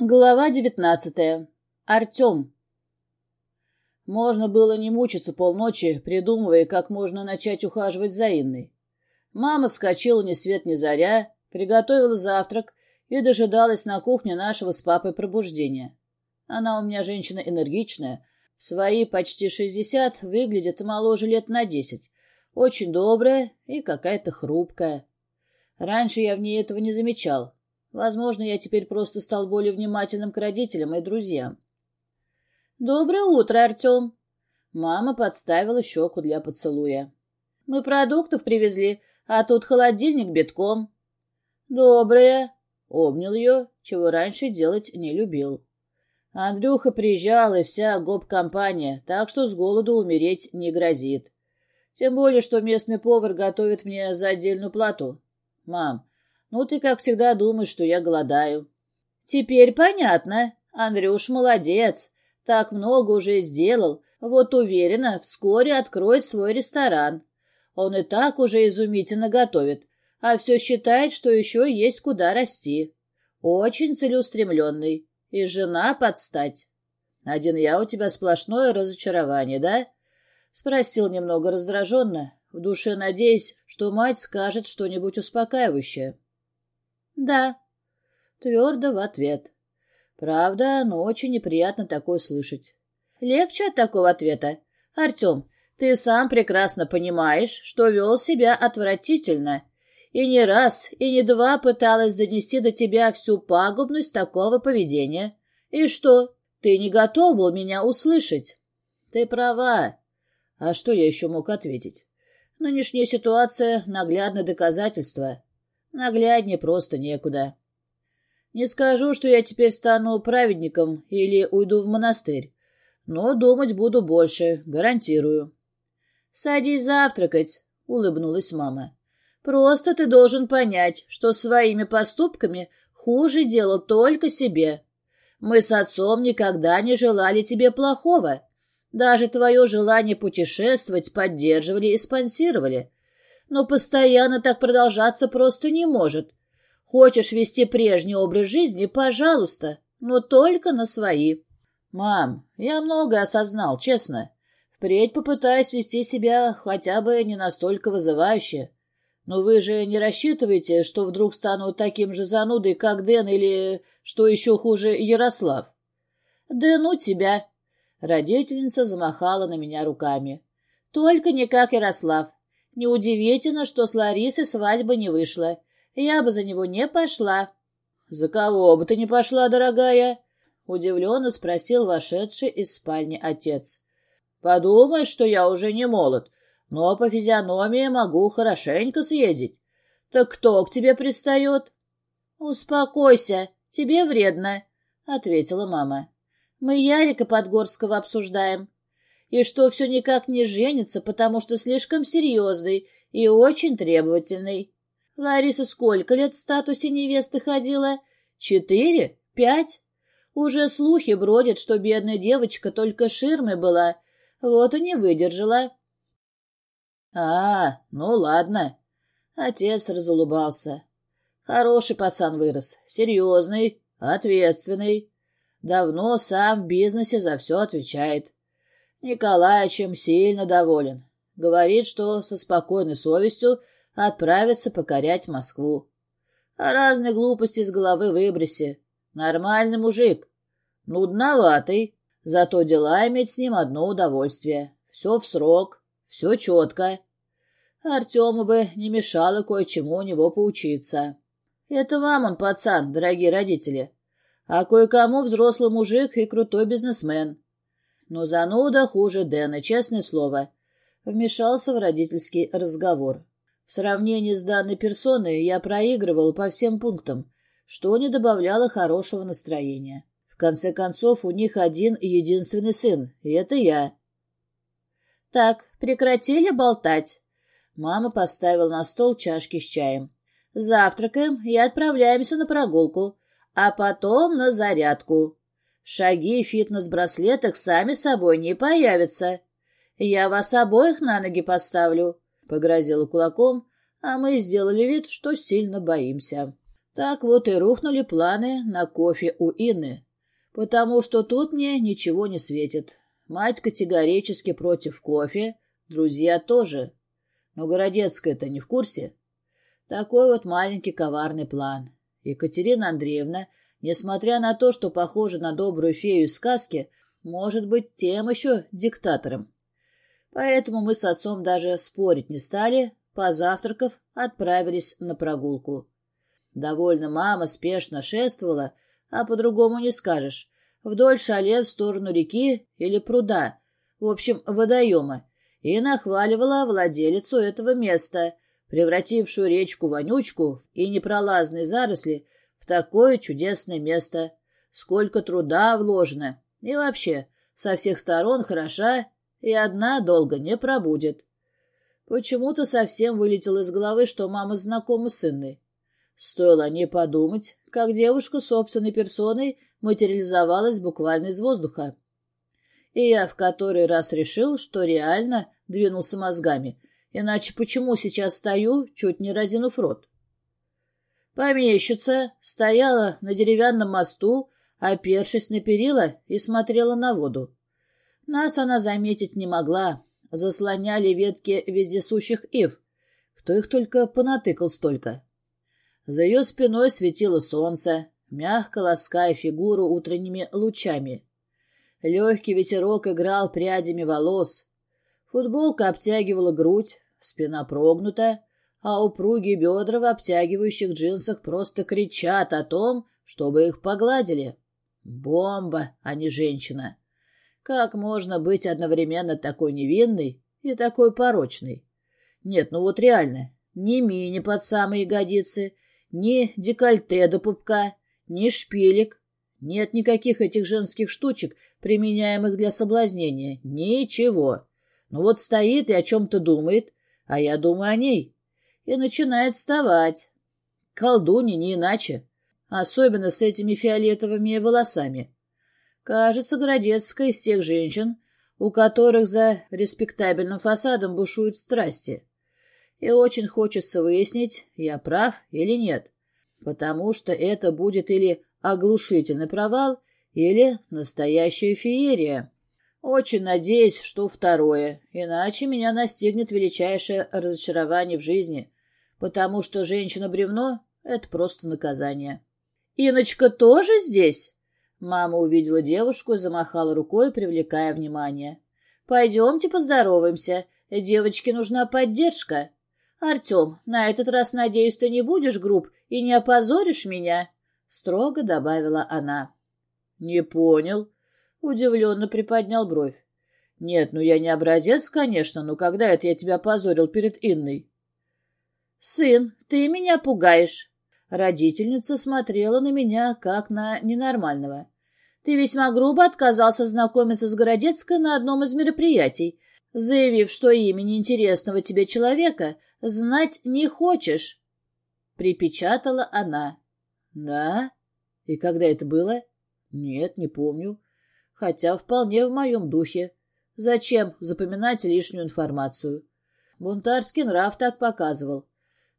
Глава девятнадцатая. Артем. Можно было не мучиться полночи, придумывая, как можно начать ухаживать за Инной. Мама вскочила ни свет ни заря, приготовила завтрак и дожидалась на кухне нашего с папой пробуждения. Она у меня женщина энергичная, свои почти шестьдесят выглядит моложе лет на десять, очень добрая и какая-то хрупкая. Раньше я в ней этого не замечал, Возможно, я теперь просто стал более внимательным к родителям и друзьям. «Доброе утро, Артем!» Мама подставила щеку для поцелуя. «Мы продуктов привезли, а тут холодильник битком». «Доброе!» — обнял ее, чего раньше делать не любил. Андрюха приезжал, и вся гоп-компания, так что с голоду умереть не грозит. Тем более, что местный повар готовит мне за отдельную плату. «Мам, ну, ты, как всегда, думаешь, что я голодаю. Теперь понятно. Андрюш молодец. Так много уже сделал. Вот уверена, вскоре откроет свой ресторан. Он и так уже изумительно готовит, а все считает, что еще есть куда расти. Очень целеустремленный. И жена подстать. Один я у тебя сплошное разочарование, да? Спросил немного раздраженно, в душе надеясь, что мать скажет что-нибудь успокаивающее. «Да», — твердо в ответ. «Правда, но очень неприятно такое слышать». «Легче от такого ответа. Артем, ты сам прекрасно понимаешь, что вел себя отвратительно, и не раз, и не два пыталась донести до тебя всю пагубность такого поведения. И что, ты не готов был меня услышать?» «Ты права». А что я еще мог ответить? Нынешняя ситуация — наглядное доказательство. Нагляднее просто некуда. Не скажу, что я теперь стану праведником или уйду в монастырь, но думать буду больше, гарантирую. — Садись завтракать, — улыбнулась мама. — Просто ты должен понять, что своими поступками хуже делал только себе. Мы с отцом никогда не желали тебе плохого. Даже твое желание путешествовать поддерживали и спонсировали но постоянно так продолжаться просто не может. Хочешь вести прежний образ жизни — пожалуйста, но только на свои. Мам, я многое осознал, честно. Впредь попытаюсь вести себя хотя бы не настолько вызывающе. Но вы же не рассчитываете, что вдруг стану таким же занудой, как Дэн или, что еще хуже, Ярослав? Да ну тебя! Родительница замахала на меня руками. Только не как Ярослав. Неудивительно, что с Ларисой свадьба не вышла. Я бы за него не пошла. — За кого бы ты не пошла, дорогая? — удивленно спросил вошедший из спальни отец. — Подумай, что я уже не молод, но по физиономии могу хорошенько съездить. Так кто к тебе пристает? — Успокойся, тебе вредно, — ответила мама. — Мы Ярика Подгорского обсуждаем и что все никак не женится, потому что слишком серьезный и очень требовательный. Лариса сколько лет в статусе невесты ходила? Четыре? Пять? Уже слухи бродят, что бедная девочка только ширмой была, вот и не выдержала. — А, ну ладно. Отец разулыбался. Хороший пацан вырос, серьезный, ответственный. Давно сам в бизнесе за все отвечает. Николаевичем сильно доволен. Говорит, что со спокойной совестью отправится покорять Москву. А разные глупости из головы выброси. Нормальный мужик. Нудноватый. Зато дела иметь с ним одно удовольствие. Все в срок, все четко. Артему бы не мешало кое-чему у него поучиться. Это вам он пацан, дорогие родители. А кое-кому взрослый мужик и крутой бизнесмен. Но зануда хуже Дэна, честное слово. Вмешался в родительский разговор. В сравнении с данной персоной я проигрывал по всем пунктам, что не добавляло хорошего настроения. В конце концов, у них один единственный сын, и это я. «Так, прекратили болтать?» Мама поставила на стол чашки с чаем. «Завтракаем и отправляемся на прогулку, а потом на зарядку. Шаги в фитнес-браслетах сами собой не появятся. Я вас обоих на ноги поставлю, — погрозила кулаком, а мы сделали вид, что сильно боимся. Так вот и рухнули планы на кофе у Инны, потому что тут мне ничего не светит. Мать категорически против кофе, друзья тоже. Но Городецкая-то не в курсе. Такой вот маленький коварный план. Екатерина Андреевна, несмотря на то, что похожа на добрую фею из сказки, может быть тем еще диктатором. Поэтому мы с отцом даже спорить не стали, позавтракав, отправились на прогулку. Довольно мама спешно шествовала, а по-другому не скажешь, вдоль шале в сторону реки или пруда, в общем, водоема, и нахваливала владелицу этого места, превратившую речку-вонючку и непролазные заросли в такое чудесное место. Сколько труда вложено. И вообще, со всех сторон хороша, и одна долго не пробудет. Почему-то совсем вылетело из головы, что мама знакома с Инной. Стоило не подумать, как девушка собственной персоной материализовалась буквально из воздуха. И я в который раз решил, что реально двинулся мозгами, иначе почему сейчас стою, чуть не разинув рот? Помещица стояла на деревянном мосту, опершись на перила и смотрела на воду. Нас она заметить не могла, заслоняли ветки вездесущих ив. Кто их только понатыкал столько. За ее спиной светило солнце, мягко лаская фигуру утренними лучами. Легкий ветерок играл прядями волос. Футболка обтягивала грудь, спина прогнута, а упругие бедра в обтягивающих джинсах просто кричат о том, чтобы их погладили. Бомба, а не женщина. Как можно быть одновременно такой невинной и такой порочной? Нет, ну вот реально, ни мини под самые ягодицы, ни декольте до пупка, ни шпилек. Нет никаких этих женских штучек, применяемых для соблазнения. Ничего. Ну вот стоит и о чем-то думает, а я думаю о ней. И начинает вставать. Колдунья не иначе. Особенно с этими фиолетовыми волосами. Кажется, Городецкая из тех женщин, у которых за респектабельным фасадом бушуют страсти. И очень хочется выяснить, я прав или нет, потому что это будет или оглушительный провал, или настоящая феерия. Очень надеюсь, что второе, иначе меня настигнет величайшее разочарование в жизни, потому что женщина-бревно — это просто наказание. «Иночка тоже здесь?» Мама увидела девушку и замахала рукой, привлекая внимание. «Пойдемте поздороваемся. Девочке нужна поддержка. Артем, на этот раз, надеюсь, ты не будешь груб и не опозоришь меня?» Строго добавила она. «Не понял». Удивленно приподнял бровь. «Нет, ну я не образец, конечно, но когда это я тебя позорил перед Инной?» «Сын, ты меня пугаешь!» Родительница смотрела на меня, как на ненормального. Ты весьма грубо отказался знакомиться с Городецкой на одном из мероприятий, заявив, что имени интересного тебе человека знать не хочешь. Припечатала она. Да? И когда это было? Нет, не помню. Хотя вполне в моем духе. Зачем запоминать лишнюю информацию? Бунтарский нрав так показывал.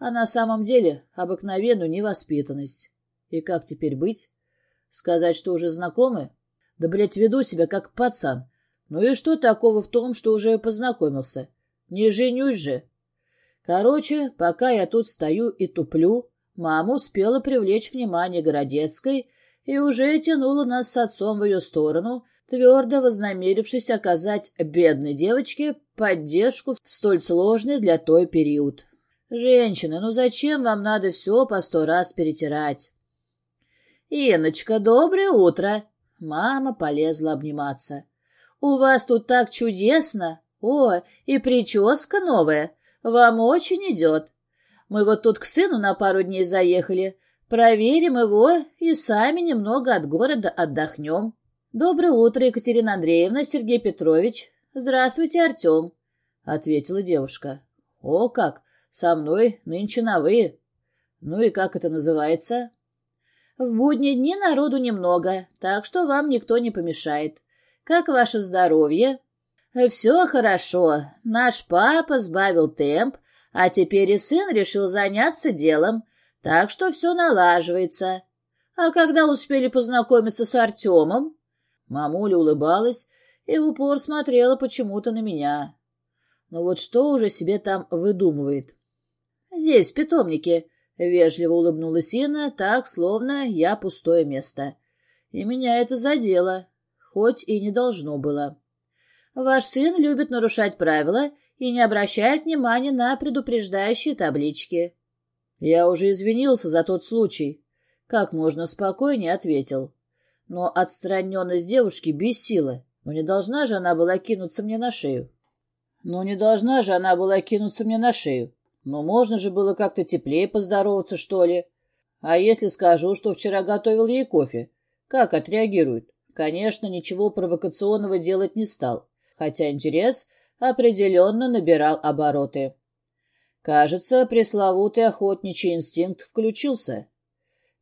А на самом деле обыкновенную невоспитанность. И как теперь быть? Сказать, что уже знакомы? Да, блядь, веду себя как пацан. Ну и что такого в том, что уже познакомился? Не женюсь же. Короче, пока я тут стою и туплю, мама успела привлечь внимание Городецкой и уже тянула нас с отцом в ее сторону, твердо вознамерившись оказать бедной девочке поддержку в столь сложный для той период. «Женщины, ну зачем вам надо все по сто раз перетирать?» «Иночка, доброе утро!» Мама полезла обниматься. «У вас тут так чудесно! О, и прическа новая! Вам очень идет! Мы вот тут к сыну на пару дней заехали. Проверим его и сами немного от города отдохнем. Доброе утро, Екатерина Андреевна, Сергей Петрович. Здравствуйте, Артем!» — ответила девушка. «О как! Со мной нынче на «вы». Ну и как это называется?» В будние дни народу немного, так что вам никто не помешает. Как ваше здоровье? Все хорошо. Наш папа сбавил темп, а теперь и сын решил заняться делом. Так что все налаживается. А когда успели познакомиться с Артемом? Мамуля улыбалась и в упор смотрела почему-то на меня. Но вот что уже себе там выдумывает? Здесь, в питомнике, вежливо улыбнулась Инна, так, словно я пустое место. И меня это задело, хоть и не должно было. Ваш сын любит нарушать правила и не обращает внимания на предупреждающие таблички. Я уже извинился за тот случай. Как можно спокойнее ответил. Но отстраненность девушки бесила. Ну не должна же она была кинуться мне на шею. Ну не должна же она была кинуться мне на шею. Но можно же было как-то теплее поздороваться, что ли. А если скажу, что вчера готовил ей кофе, как отреагирует? Конечно, ничего провокационного делать не стал, хотя интерес определенно набирал обороты. Кажется, пресловутый охотничий инстинкт включился.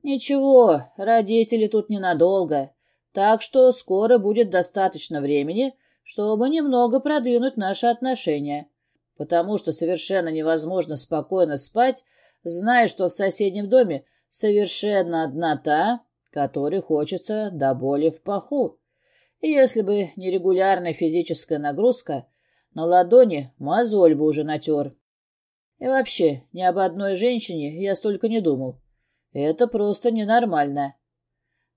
Ничего, родители тут ненадолго, так что скоро будет достаточно времени, чтобы немного продвинуть наши отношения, потому что совершенно невозможно спокойно спать, зная, что в соседнем доме совершенно одна та, которой хочется до боли в паху. И если бы не регулярная физическая нагрузка, на ладони мозоль бы уже натер. И вообще, ни об одной женщине я столько не думал. Это просто ненормально.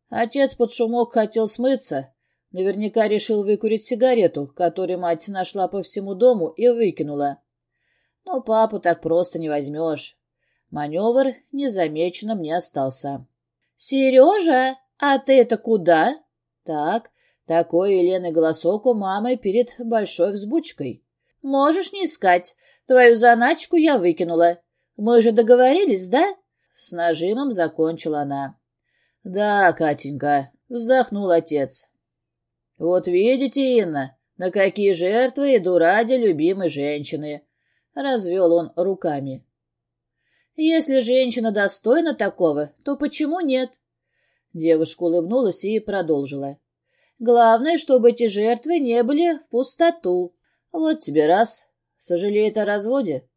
Отец под шумок хотел смыться. Наверняка решил выкурить сигарету, которую мать нашла по всему дому и выкинула. Но папу так просто не возьмешь. Маневр незамеченным не остался. «Сережа, а ты это куда?» «Так, такой Елены голосок у мамы перед большой взбучкой. Можешь не искать. Твою заначку я выкинула. Мы же договорились, да?» С нажимом закончила она. «Да, Катенька», — вздохнул отец. «Вот видите, Инна, на какие жертвы иду ради любимой женщины», — развел он руками. «Если женщина достойна такого, то почему нет?» Девушка улыбнулась и продолжила. «Главное, чтобы эти жертвы не были в пустоту. Вот тебе раз. Сожалеет о разводе.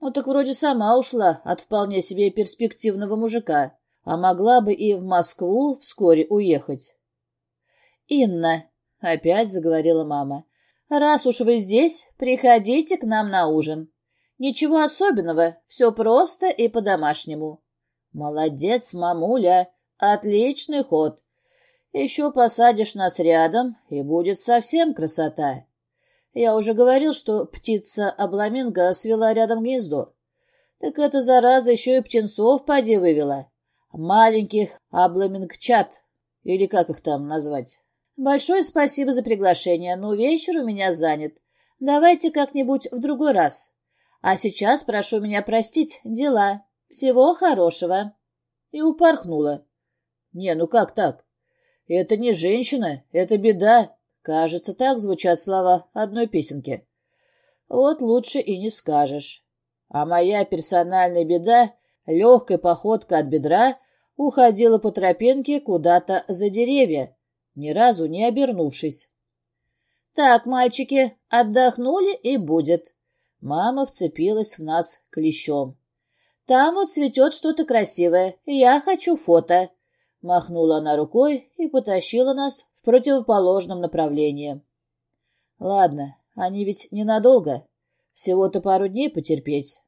Ну так вроде сама ушла от вполне себе перспективного мужика, а могла бы и в Москву вскоре уехать. «Инна», — опять заговорила мама, — «раз уж вы здесь, приходите к нам на ужин. Ничего особенного, все просто и по-домашнему». «Молодец, мамуля, отличный ход. Еще посадишь нас рядом, и будет совсем красота». Я уже говорил, что птица-обламинго свела рядом гнездо. Так эта зараза еще и птенцов поди вывела. Маленьких обламингчат, или как их там назвать. Большое спасибо за приглашение, но вечер у меня занят. Давайте как-нибудь в другой раз. А сейчас прошу меня простить, дела. Всего хорошего. И упорхнула. Не, ну как так? Это не женщина, это беда. Кажется, так звучат слова одной песенки. Вот лучше и не скажешь. А моя персональная беда, легкая походка от бедра, уходила по тропинке куда-то за деревья, ни разу не обернувшись. «Так, мальчики, отдохнули и будет». Мама вцепилась в нас клещом. «Там вот цветет что-то красивое, я хочу фото». Махнула она рукой и потащила нас противоположном направлении. Ладно, они ведь ненадолго. Всего-то пару дней потерпеть.